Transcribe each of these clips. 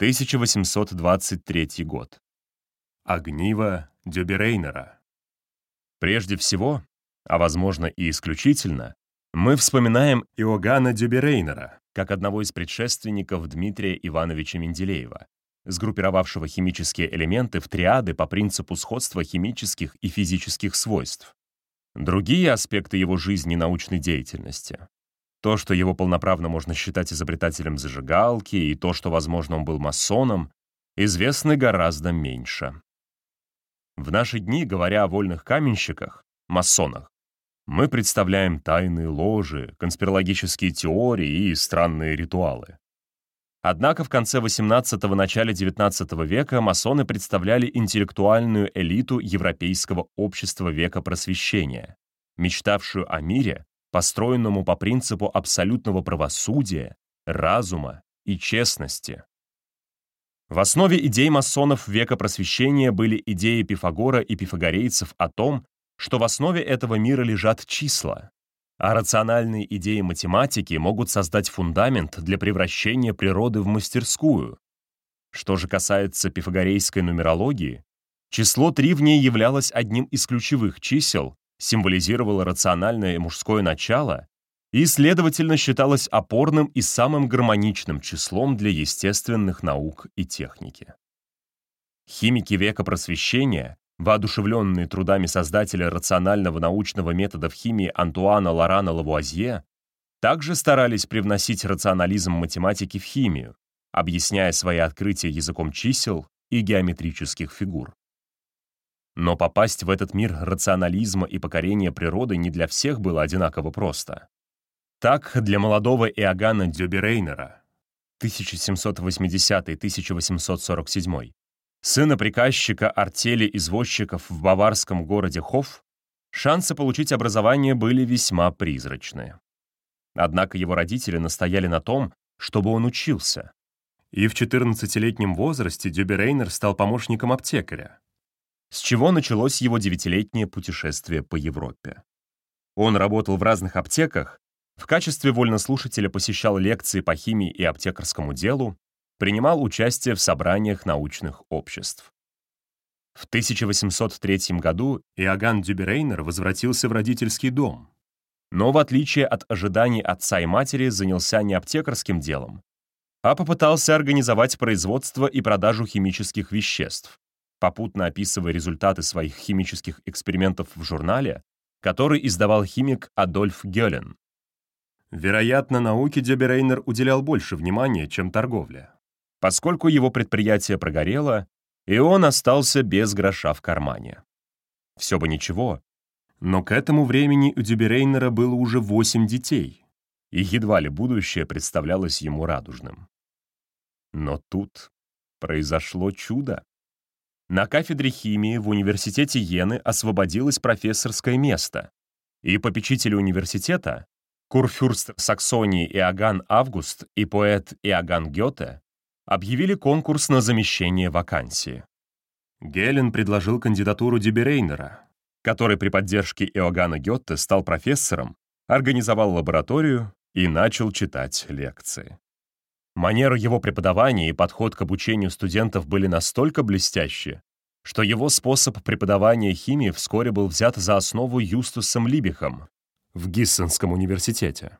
1823 год. Огниво Дюберейнера. Прежде всего, а возможно и исключительно, мы вспоминаем Иоганна Дюберейнера как одного из предшественников Дмитрия Ивановича Менделеева, сгруппировавшего химические элементы в триады по принципу сходства химических и физических свойств. Другие аспекты его жизни и научной деятельности то, что его полноправно можно считать изобретателем зажигалки, и то, что, возможно, он был масоном, известны гораздо меньше. В наши дни, говоря о вольных каменщиках, масонах, мы представляем тайные ложи, конспирологические теории и странные ритуалы. Однако в конце XVIII – начале XIX века масоны представляли интеллектуальную элиту европейского общества века просвещения, мечтавшую о мире, построенному по принципу абсолютного правосудия, разума и честности. В основе идей масонов века просвещения были идеи Пифагора и пифагорейцев о том, что в основе этого мира лежат числа, а рациональные идеи математики могут создать фундамент для превращения природы в мастерскую. Что же касается пифагорейской нумерологии, число 3 в ней являлось одним из ключевых чисел, символизировало рациональное мужское начало и, следовательно, считалось опорным и самым гармоничным числом для естественных наук и техники. Химики века просвещения, воодушевленные трудами создателя рационального научного метода в химии Антуана Лорана Лавуазье, также старались привносить рационализм математики в химию, объясняя свои открытия языком чисел и геометрических фигур. Но попасть в этот мир рационализма и покорения природы не для всех было одинаково просто. Так, для молодого Иоганна Дюберейнера 1780-1847, сына приказчика артели извозчиков в баварском городе Хофф, шансы получить образование были весьма призрачные. Однако его родители настояли на том, чтобы он учился. И в 14-летнем возрасте Дюберейнер стал помощником аптекаря, с чего началось его девятилетнее путешествие по Европе. Он работал в разных аптеках, в качестве вольнослушателя посещал лекции по химии и аптекарскому делу, принимал участие в собраниях научных обществ. В 1803 году Иоганн Дюберейнер возвратился в родительский дом, но в отличие от ожиданий отца и матери занялся не аптекарским делом, а попытался организовать производство и продажу химических веществ, попутно описывая результаты своих химических экспериментов в журнале, который издавал химик Адольф Гёлен. Вероятно, науке Деберейнер уделял больше внимания, чем торговле, поскольку его предприятие прогорело, и он остался без гроша в кармане. Все бы ничего, но к этому времени у Деберейнера было уже восемь детей, и едва ли будущее представлялось ему радужным. Но тут произошло чудо. На кафедре химии в университете Йены освободилось профессорское место, и попечители университета, курфюрст Саксонии Иоганн Август и поэт Иоганн Гёте, объявили конкурс на замещение вакансии. Гелен предложил кандидатуру Деберейнера, который при поддержке Иоганна Гёте стал профессором, организовал лабораторию и начал читать лекции. Манера его преподавания и подход к обучению студентов были настолько блестящие, что его способ преподавания химии вскоре был взят за основу Юстусом Либихом в Гиссенском университете.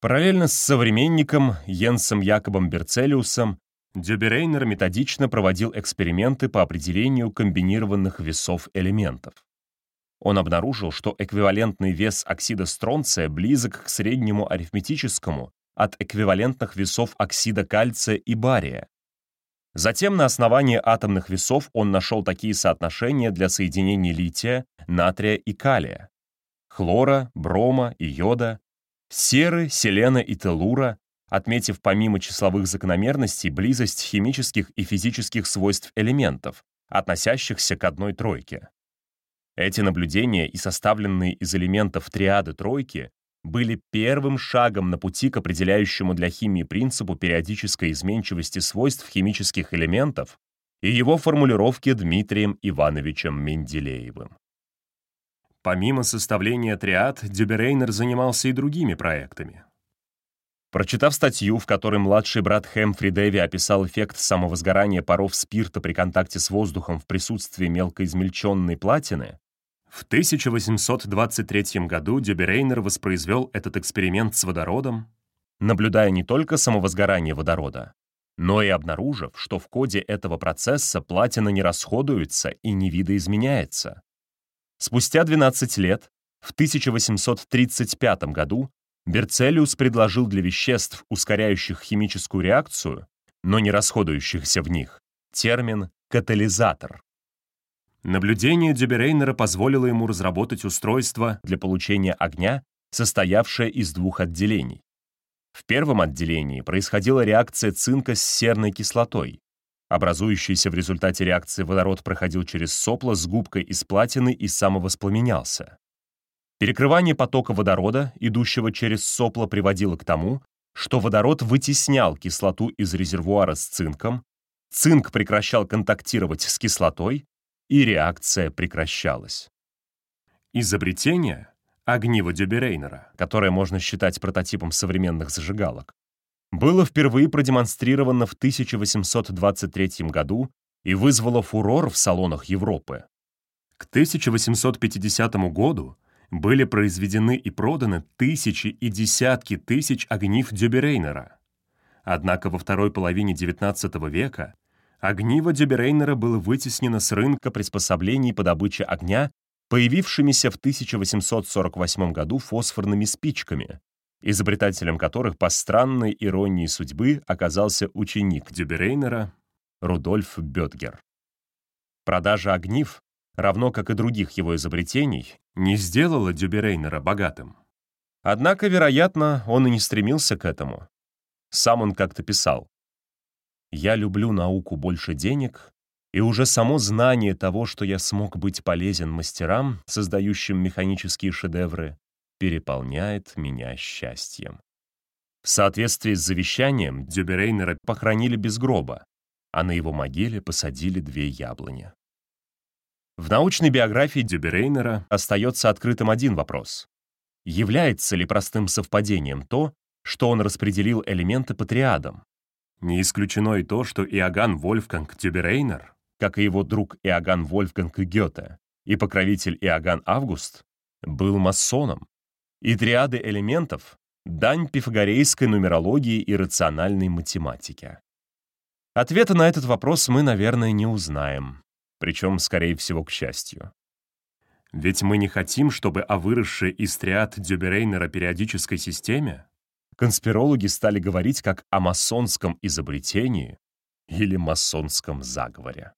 Параллельно с современником Йенсом Якобом Берцелиусом Дюберейнер методично проводил эксперименты по определению комбинированных весов элементов. Он обнаружил, что эквивалентный вес оксида стронция близок к среднему арифметическому от эквивалентных весов оксида кальция и бария. Затем на основании атомных весов он нашел такие соотношения для соединений лития, натрия и калия, хлора, брома и йода, серы, селена и телура, отметив помимо числовых закономерностей близость химических и физических свойств элементов, относящихся к одной тройке. Эти наблюдения и составленные из элементов триады тройки были первым шагом на пути к определяющему для химии принципу периодической изменчивости свойств химических элементов и его формулировке Дмитрием Ивановичем Менделеевым. Помимо составления триад, Дюберейнер занимался и другими проектами. Прочитав статью, в которой младший брат Хэмфри Дэви описал эффект самовозгорания паров спирта при контакте с воздухом в присутствии мелкоизмельченной платины, в 1823 году Дюберейнер воспроизвел этот эксперимент с водородом, наблюдая не только самовозгорание водорода, но и обнаружив, что в ходе этого процесса платина не расходуется и не видоизменяется. Спустя 12 лет, в 1835 году, Берцелиус предложил для веществ, ускоряющих химическую реакцию, но не расходующихся в них, термин «катализатор». Наблюдение Дюберейнера позволило ему разработать устройство для получения огня, состоявшее из двух отделений. В первом отделении происходила реакция цинка с серной кислотой. Образующийся в результате реакции водород проходил через сопло с губкой из платины и самовоспламенялся. Перекрывание потока водорода, идущего через сопло, приводило к тому, что водород вытеснял кислоту из резервуара с цинком, цинк прекращал контактировать с кислотой, и реакция прекращалась. Изобретение огниво Дюберейнера, которое можно считать прототипом современных зажигалок, было впервые продемонстрировано в 1823 году и вызвало фурор в салонах Европы. К 1850 году были произведены и проданы тысячи и десятки тысяч огнив Дюберейнера. Однако во второй половине XIX века огниво Дюберейнера было вытеснено с рынка приспособлений по добыче огня появившимися в 1848 году фосфорными спичками, изобретателем которых по странной иронии судьбы оказался ученик Дюберейнера Рудольф Бетгер. Продажа огнив равно как и других его изобретений, не сделало Дюберейнера богатым. Однако, вероятно, он и не стремился к этому. Сам он как-то писал, «Я люблю науку больше денег, и уже само знание того, что я смог быть полезен мастерам, создающим механические шедевры, переполняет меня счастьем». В соответствии с завещанием Дюберейнера похоронили без гроба, а на его могиле посадили две яблони. В научной биографии Дюберейнера остается открытым один вопрос. Является ли простым совпадением то, что он распределил элементы по триадам? Не исключено и то, что Иоганн Вольфганг Дюберейнер, как и его друг Иоганн Вольфганг Гёте и покровитель Иоганн Август, был масоном, и триады элементов — дань пифагорейской нумерологии и рациональной математике. Ответа на этот вопрос мы, наверное, не узнаем причем, скорее всего, к счастью. Ведь мы не хотим, чтобы о выросшей из триад Дюберейнера периодической системе конспирологи стали говорить как о масонском изобретении или масонском заговоре.